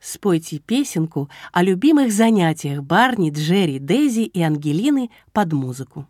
Спойте песенку о любимых занятиях Барни, Джерри, Дейзи и Ангелины под музыку.